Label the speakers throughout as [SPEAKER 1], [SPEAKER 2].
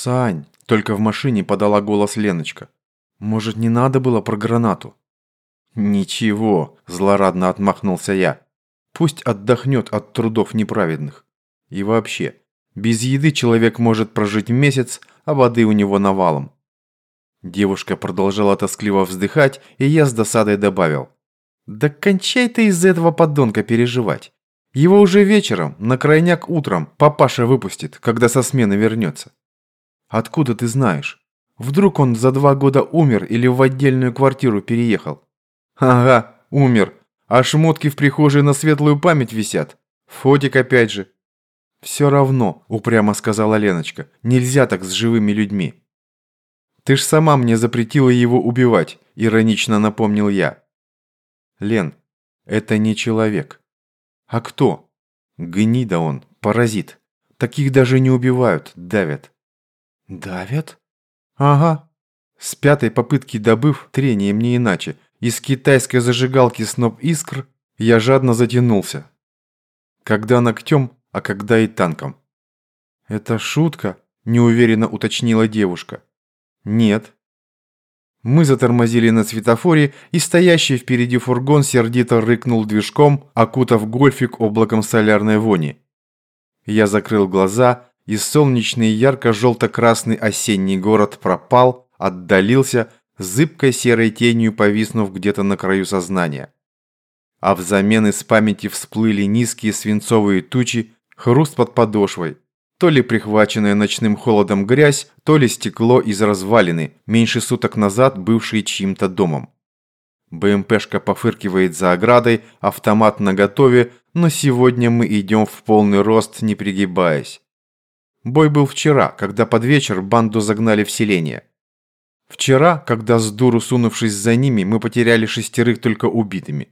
[SPEAKER 1] «Сань!» – только в машине подала голос Леночка. «Может, не надо было про гранату?» «Ничего», – злорадно отмахнулся я. «Пусть отдохнет от трудов неправедных. И вообще, без еды человек может прожить месяц, а воды у него навалом». Девушка продолжала тоскливо вздыхать, и я с досадой добавил. «Да кончай ты из-за этого подонка переживать. Его уже вечером, на крайняк утром, папаша выпустит, когда со смены вернется». «Откуда ты знаешь? Вдруг он за два года умер или в отдельную квартиру переехал?» «Ага, умер. А шмотки в прихожей на светлую память висят. Фотик опять же». «Все равно», – упрямо сказала Леночка, – «нельзя так с живыми людьми». «Ты ж сама мне запретила его убивать», – иронично напомнил я. «Лен, это не человек». «А кто?» «Гнида он, паразит. Таких даже не убивают, давят». «Давят?» «Ага». С пятой попытки добыв, трением не иначе, из китайской зажигалки сноп искр, я жадно затянулся. Когда ногтем, а когда и танком. «Это шутка?» – неуверенно уточнила девушка. «Нет». Мы затормозили на светофоре, и стоящий впереди фургон сердито рыкнул движком, окутав гольфик облаком солярной вони. Я закрыл глаза и солнечный ярко-желто-красный осенний город пропал, отдалился, зыбкой серой тенью повиснув где-то на краю сознания. А взамен из памяти всплыли низкие свинцовые тучи, хруст под подошвой, то ли прихваченная ночным холодом грязь, то ли стекло из развалины, меньше суток назад бывшей чьим-то домом. БМПшка пофыркивает за оградой, автомат наготове, но сегодня мы идем в полный рост, не пригибаясь. Бой был вчера, когда под вечер банду загнали в селение. Вчера, когда с дуру сунувшись за ними, мы потеряли шестерых только убитыми.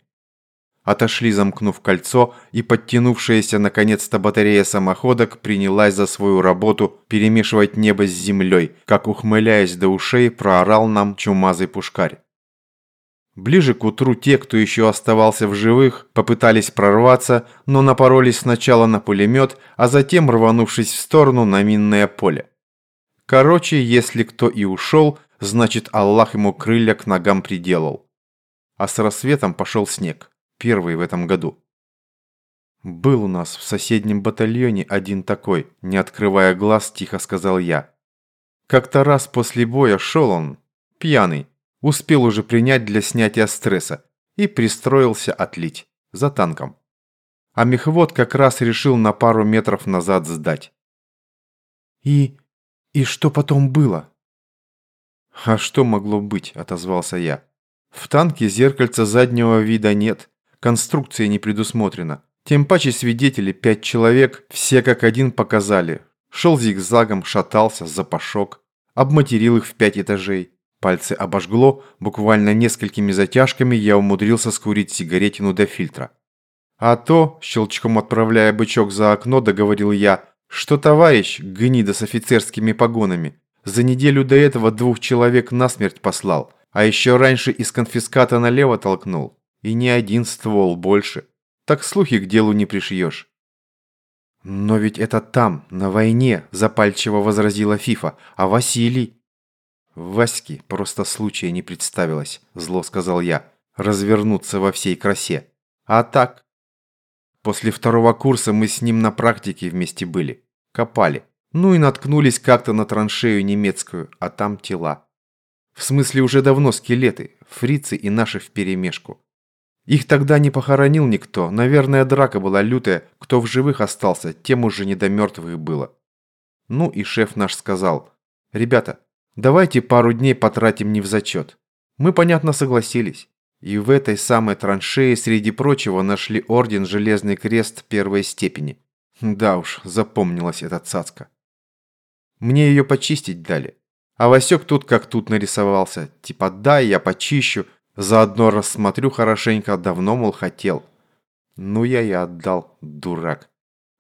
[SPEAKER 1] Отошли, замкнув кольцо, и подтянувшаяся наконец-то батарея самоходок принялась за свою работу перемешивать небо с землей, как ухмыляясь до ушей, проорал нам чумазый пушкарь. Ближе к утру те, кто еще оставался в живых, попытались прорваться, но напоролись сначала на пулемет, а затем, рванувшись в сторону, на минное поле. Короче, если кто и ушел, значит Аллах ему крылья к ногам приделал. А с рассветом пошел снег, первый в этом году. «Был у нас в соседнем батальоне один такой», не открывая глаз, тихо сказал я. Как-то раз после боя шел он, пьяный, Успел уже принять для снятия стресса и пристроился отлить за танком. А мехвод как раз решил на пару метров назад сдать. «И... и что потом было?» «А что могло быть?» – отозвался я. «В танке зеркальца заднего вида нет, конструкция не предусмотрена. Тем паче свидетели, пять человек, все как один показали. Шел зигзагом, шатался, запашок, обматерил их в пять этажей. Пальцы обожгло, буквально несколькими затяжками я умудрился скурить сигаретину до фильтра. А то, щелчком отправляя бычок за окно, договорил я, что товарищ, гнида с офицерскими погонами, за неделю до этого двух человек насмерть послал, а еще раньше из конфиската налево толкнул. И не один ствол больше. Так слухи к делу не пришьешь. «Но ведь это там, на войне», – запальчиво возразила Фифа. «А Василий?» «Ваське просто случая не представилось», – зло сказал я, – «развернуться во всей красе. А так?» После второго курса мы с ним на практике вместе были. Копали. Ну и наткнулись как-то на траншею немецкую, а там тела. В смысле уже давно скелеты, фрицы и наши вперемешку. Их тогда не похоронил никто, наверное, драка была лютая, кто в живых остался, тем уже не до мертвых было. Ну и шеф наш сказал, «Ребята, Давайте пару дней потратим не в зачет. Мы, понятно, согласились. И в этой самой траншее, среди прочего, нашли орден Железный Крест первой степени. Да уж, запомнилась эта цацка. Мне ее почистить дали. А Васек тут как тут нарисовался. Типа, дай, я почищу. Заодно рассмотрю хорошенько, давно, мол, хотел. Ну, я и отдал, дурак.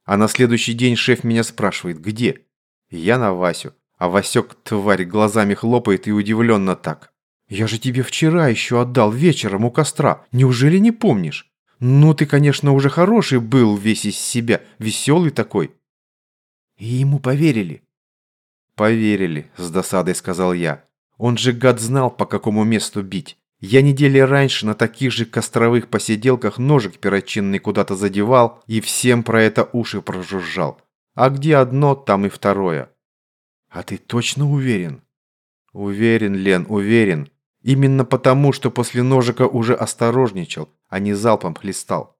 [SPEAKER 1] А на следующий день шеф меня спрашивает, где? Я на Васю. А Васек, тварь, глазами хлопает и удивленно так. «Я же тебе вчера еще отдал вечером у костра. Неужели не помнишь? Ну, ты, конечно, уже хороший был весь из себя, веселый такой». И ему поверили. «Поверили», – с досадой сказал я. «Он же гад знал, по какому месту бить. Я недели раньше на таких же костровых посиделках ножик перочинный куда-то задевал и всем про это уши прожужжал. А где одно, там и второе». «А ты точно уверен?» «Уверен, Лен, уверен. Именно потому, что после ножика уже осторожничал, а не залпом хлестал.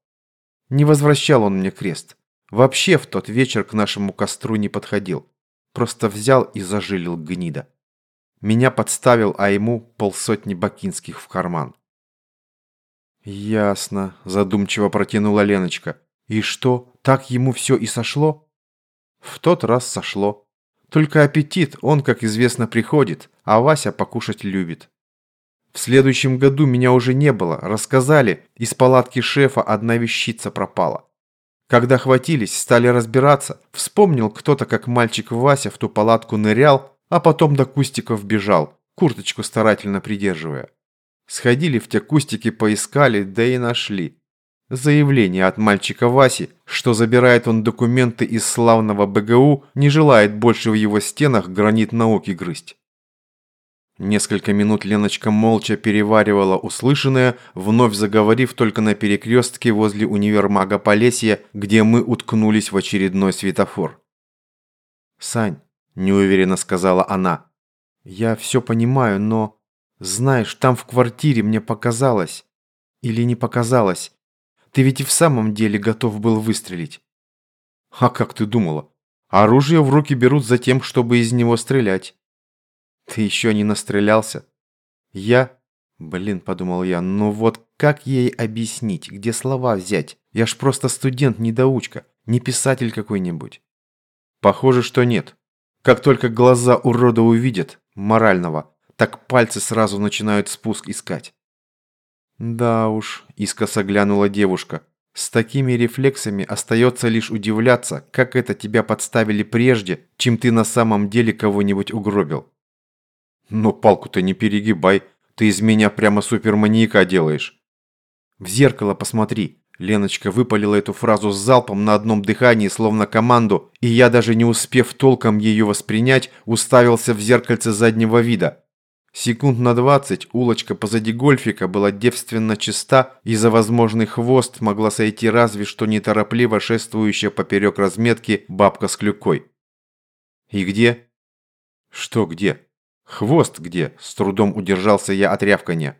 [SPEAKER 1] Не возвращал он мне крест. Вообще в тот вечер к нашему костру не подходил. Просто взял и зажилил гнида. Меня подставил, а ему полсотни бакинских в карман. «Ясно», – задумчиво протянула Леночка. «И что, так ему все и сошло?» «В тот раз сошло. Только аппетит, он, как известно, приходит, а Вася покушать любит. В следующем году меня уже не было, рассказали, из палатки шефа одна вещица пропала. Когда хватились, стали разбираться, вспомнил кто-то, как мальчик Вася в ту палатку нырял, а потом до кустиков бежал, курточку старательно придерживая. Сходили в те кустики, поискали, да и нашли. Заявление от мальчика Васи, что забирает он документы из славного БГУ, не желает больше в его стенах гранит науки грызть. Несколько минут Леночка молча переваривала услышанное, вновь заговорив только на перекрестке возле универмага Полесья, где мы уткнулись в очередной светофор. «Сань», – неуверенно сказала она, – «я все понимаю, но, знаешь, там в квартире мне показалось, или не показалось, ты ведь и в самом деле готов был выстрелить». «А как ты думала? Оружие в руки берут за тем, чтобы из него стрелять». Ты еще не настрелялся? Я? Блин, подумал я, ну вот как ей объяснить, где слова взять? Я ж просто студент-недоучка, не писатель какой-нибудь. Похоже, что нет. Как только глаза урода увидят, морального, так пальцы сразу начинают спуск искать. Да уж, искоса глянула девушка. С такими рефлексами остается лишь удивляться, как это тебя подставили прежде, чем ты на самом деле кого-нибудь угробил. Но палку-то не перегибай, ты из меня прямо суперманьяка делаешь. В зеркало посмотри. Леночка выпалила эту фразу с залпом на одном дыхании, словно команду, и я, даже не успев толком ее воспринять, уставился в зеркальце заднего вида. Секунд на двадцать улочка позади гольфика была девственно чиста, и за возможный хвост могла сойти разве что неторопливо шествующая поперек разметки бабка с клюкой. И где? Что где? «Хвост где?» – с трудом удержался я от рявкания.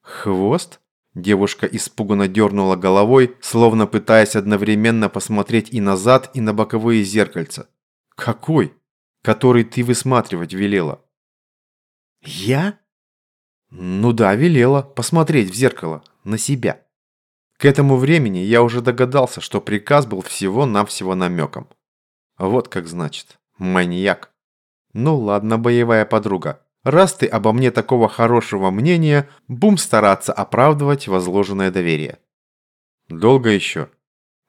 [SPEAKER 1] «Хвост?» – девушка испуганно дернула головой, словно пытаясь одновременно посмотреть и назад, и на боковые зеркальца. «Какой? Который ты высматривать велела?» «Я?» «Ну да, велела. Посмотреть в зеркало. На себя». К этому времени я уже догадался, что приказ был всего-навсего намеком. Вот как значит. Маньяк. Ну ладно, боевая подруга. Раз ты обо мне такого хорошего мнения, бум стараться оправдывать возложенное доверие. Долго еще?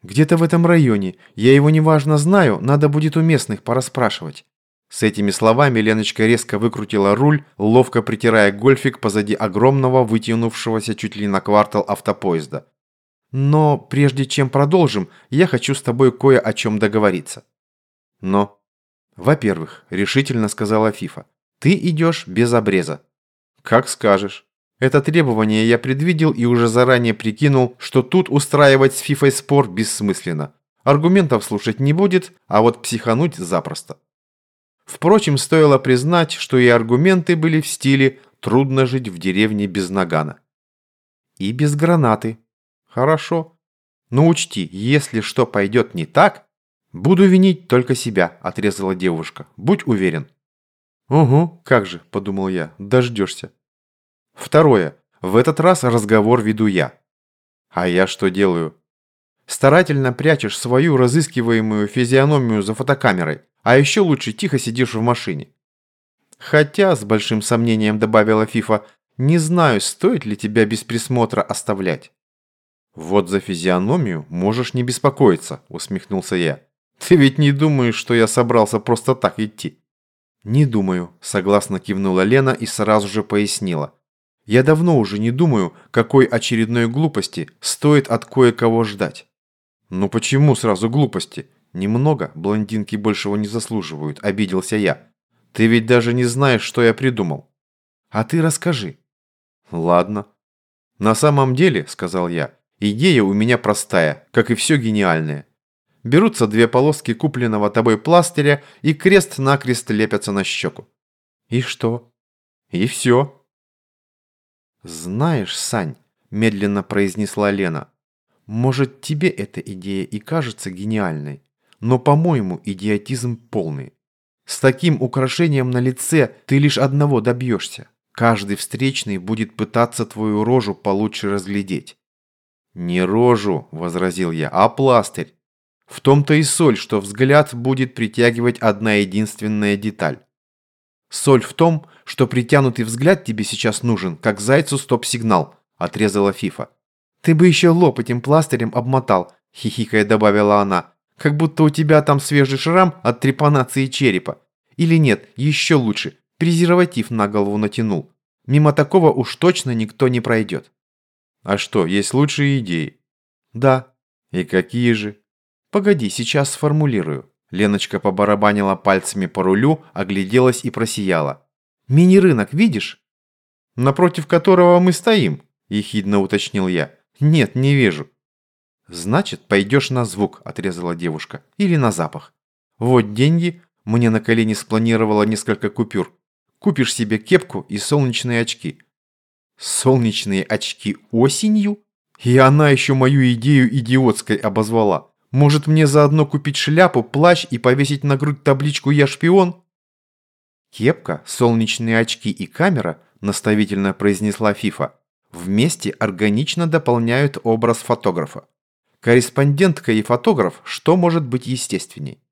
[SPEAKER 1] Где-то в этом районе. Я его неважно знаю, надо будет у местных пораспрашивать. С этими словами Леночка резко выкрутила руль, ловко притирая гольфик позади огромного, вытянувшегося чуть ли на квартал автопоезда. Но прежде чем продолжим, я хочу с тобой кое о чем договориться. Но «Во-первых, решительно сказала Фифа, ты идешь без обреза». «Как скажешь». Это требование я предвидел и уже заранее прикинул, что тут устраивать с Фифой спор бессмысленно. Аргументов слушать не будет, а вот психануть запросто. Впрочем, стоило признать, что и аргументы были в стиле «трудно жить в деревне без нагана». И без гранаты. Хорошо. Но учти, если что пойдет не так, «Буду винить только себя», – отрезала девушка. «Будь уверен». «Угу, как же», – подумал я, – «дождешься». Второе. В этот раз разговор веду я. А я что делаю? Старательно прячешь свою разыскиваемую физиономию за фотокамерой, а еще лучше тихо сидишь в машине. Хотя, с большим сомнением добавила Фифа, не знаю, стоит ли тебя без присмотра оставлять. Вот за физиономию можешь не беспокоиться, усмехнулся я. Ты ведь не думаешь, что я собрался просто так идти?» «Не думаю», – согласно кивнула Лена и сразу же пояснила. «Я давно уже не думаю, какой очередной глупости стоит от кое-кого ждать». «Ну почему сразу глупости? Немного, блондинки большего не заслуживают», – обиделся я. Ты ведь даже не знаешь, что я придумал.
[SPEAKER 2] А ты расскажи.
[SPEAKER 1] Ладно. На самом деле, сказал я, идея у меня простая, как и все гениальное. Берутся две полоски купленного тобой пластыря и крест-накрест лепятся на щеку.
[SPEAKER 2] И что?
[SPEAKER 1] И все.
[SPEAKER 2] Знаешь, Сань, медленно произнесла Лена, может тебе эта идея и кажется гениальной, но, по-моему, идиотизм полный. С таким украшением на лице ты лишь одного добьешься. Каждый встречный будет пытаться твою рожу получше разглядеть.
[SPEAKER 1] «Не рожу», – возразил я, – «а пластырь. В том-то и соль, что взгляд будет притягивать одна единственная деталь.
[SPEAKER 2] Соль в том, что притянутый взгляд тебе сейчас нужен, как зайцу стоп-сигнал, отрезала Фифа. Ты бы еще лоб этим пластырем обмотал, хихикая добавила она. Как будто у тебя там свежий шрам от трепанации черепа. Или нет, еще лучше, презерватив на голову натянул. Мимо такого уж точно никто не пройдет.
[SPEAKER 1] А что, есть лучшие идеи?
[SPEAKER 2] Да.
[SPEAKER 1] И какие же?
[SPEAKER 2] Погоди, сейчас сформулирую.
[SPEAKER 1] Леночка побарабанила пальцами по рулю, огляделась и просияла.
[SPEAKER 2] «Мини-рынок видишь?»
[SPEAKER 1] «Напротив которого мы стоим», – ехидно уточнил я. «Нет, не вижу».
[SPEAKER 2] «Значит, пойдешь на звук», – отрезала девушка. «Или на запах. Вот деньги, мне на колени спланировала несколько купюр. Купишь себе кепку и солнечные очки».
[SPEAKER 1] «Солнечные очки осенью?» И она еще мою идею идиотской обозвала. Может мне заодно купить шляпу, плащ и повесить на грудь табличку «Я шпион»?»
[SPEAKER 2] «Кепка, солнечные очки и камера», – наставительно произнесла Фифа, – «вместе органично дополняют образ фотографа. Корреспондентка и фотограф, что может быть естественней?»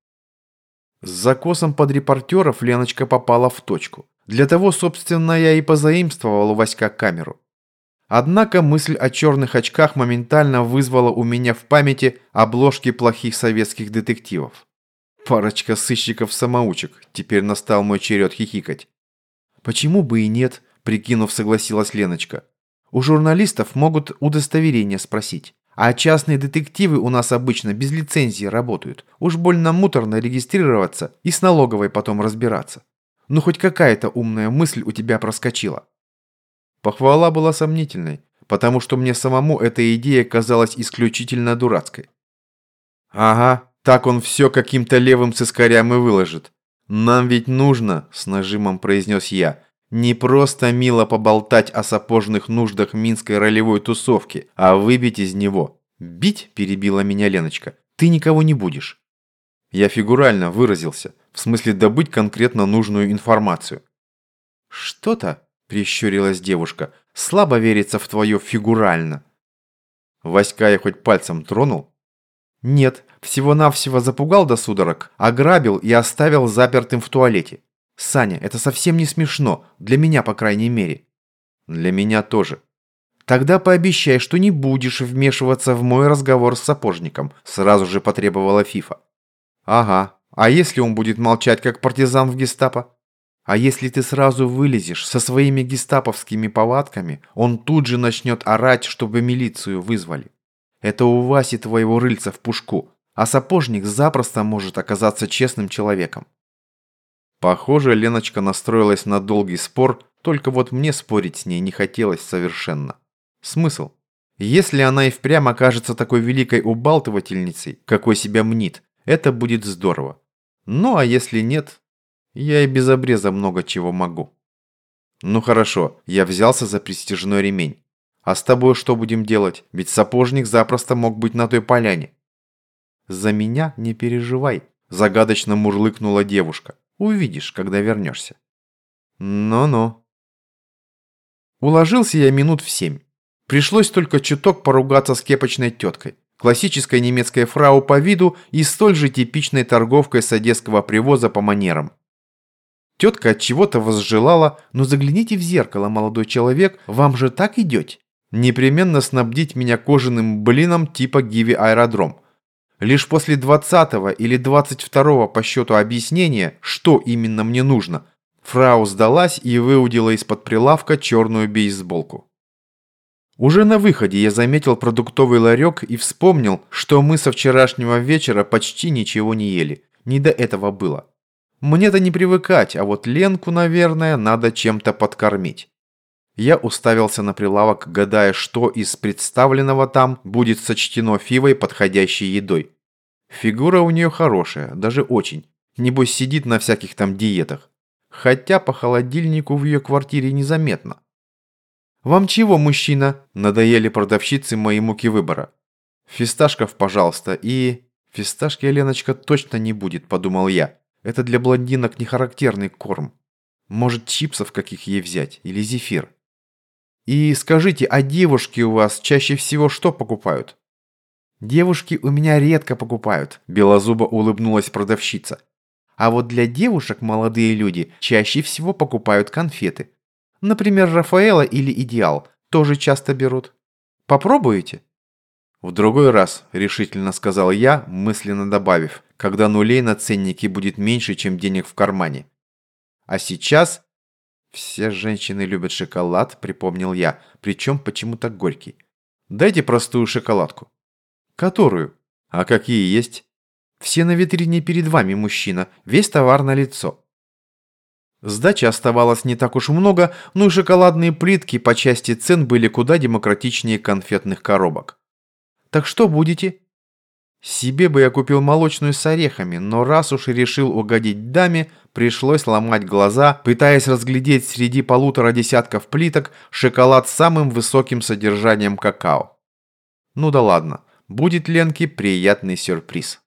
[SPEAKER 2] С закосом под репортеров Леночка попала в точку. Для того, собственно, я и позаимствовал у Васька камеру. Однако мысль о черных очках моментально вызвала у меня в памяти обложки плохих советских детективов. Парочка сыщиков-самоучек. Теперь настал мой черед хихикать. «Почему бы и нет?» – прикинув, согласилась Леночка. «У журналистов могут удостоверение спросить. А частные детективы у нас обычно без лицензии работают. Уж больно муторно регистрироваться и с налоговой потом разбираться. Ну хоть какая-то умная мысль у тебя проскочила».
[SPEAKER 1] Похвала была сомнительной, потому что мне самому эта идея казалась исключительно дурацкой. «Ага, так он все каким-то левым цискарям и выложит. Нам ведь нужно, с нажимом произнес я, не просто мило поболтать о сапожных нуждах минской ролевой тусовки, а выбить из него.
[SPEAKER 2] Бить, перебила меня Леночка, ты никого не будешь.
[SPEAKER 1] Я фигурально выразился, в смысле добыть конкретно нужную информацию.
[SPEAKER 2] Что-то, прищурилась девушка. «Слабо верится в твое фигурально».
[SPEAKER 1] Васька я хоть пальцем тронул?
[SPEAKER 2] Нет, всего-навсего запугал до судорог, ограбил и оставил запертым в туалете. Саня, это совсем не смешно, для меня, по крайней мере.
[SPEAKER 1] Для меня тоже.
[SPEAKER 2] Тогда пообещай, что не будешь вмешиваться в мой разговор с сапожником, сразу же потребовала Фифа.
[SPEAKER 1] Ага, а если он будет молчать, как партизан в гестапо?
[SPEAKER 2] А если ты сразу вылезешь со своими гестаповскими повадками, он тут же начнет орать, чтобы милицию вызвали. Это у Васи твоего рыльца в пушку, а сапожник запросто может оказаться честным человеком.
[SPEAKER 1] Похоже, Леночка настроилась на долгий спор, только вот мне спорить с ней не хотелось совершенно. Смысл? Если она и впрямь окажется такой великой убалтывательницей, какой себя мнит, это будет здорово. Ну а если нет, я и без обреза много чего могу. Ну хорошо, я взялся за престижной ремень. А с тобой что будем делать? Ведь сапожник запросто мог быть на той поляне.
[SPEAKER 2] За меня не переживай, загадочно мурлыкнула девушка. Увидишь, когда вернешься.
[SPEAKER 1] Ну-ну.
[SPEAKER 2] Уложился я минут в семь. Пришлось только чуток поругаться с кепочной теткой. Классической немецкой фрау по виду и столь же типичной торговкой с одесского привоза по манерам. Тетка от чего-то возжелала, но загляните в зеркало, молодой человек, вам же так идете. Непременно снабдить меня кожаным блином типа Гиви Аэродром. Лишь после 20 или 22 по счету объяснения, что именно мне нужно, фрау сдалась и выудила из-под прилавка черную бейсболку. Уже на выходе я заметил продуктовый ларек и вспомнил, что мы со вчерашнего вечера почти ничего не ели. Не до этого было. Мне-то не привыкать, а вот Ленку, наверное, надо чем-то подкормить. Я уставился на прилавок, гадая, что из представленного там будет сочтено Фивой подходящей едой. Фигура у нее хорошая, даже очень. Небось сидит на всяких там диетах. Хотя по холодильнику в ее квартире незаметно. «Вам чего, мужчина?» – надоели продавщицы мои муки выбора. «Фисташков, пожалуйста, и...» «Фисташки Леночка точно не будет», – подумал я. «Это для блондинок не характерный корм. Может, чипсов каких ей взять? Или зефир?» «И скажите, а девушки у вас чаще всего что покупают?» «Девушки у меня редко покупают», – белозубо улыбнулась продавщица. «А вот для девушек молодые люди чаще всего покупают конфеты. Например, Рафаэла или Идеал тоже часто берут. Попробуете?» «В другой раз», – решительно сказал я, мысленно добавив, когда нулей на ценнике будет меньше, чем денег в кармане. А сейчас «Все женщины любят шоколад», — припомнил я, причем почему-то горький. «Дайте простую шоколадку». «Которую?» «А какие есть?» «Все на витрине перед вами, мужчина. Весь товар на лицо». Сдачи оставалось не так уж много, но и шоколадные плитки по части цен были куда демократичнее конфетных коробок. «Так что будете?» Себе бы я купил молочную с орехами, но раз уж и решил угодить даме, пришлось ломать глаза, пытаясь разглядеть среди полутора десятков плиток шоколад с самым высоким содержанием какао. Ну да ладно, будет Ленке приятный сюрприз.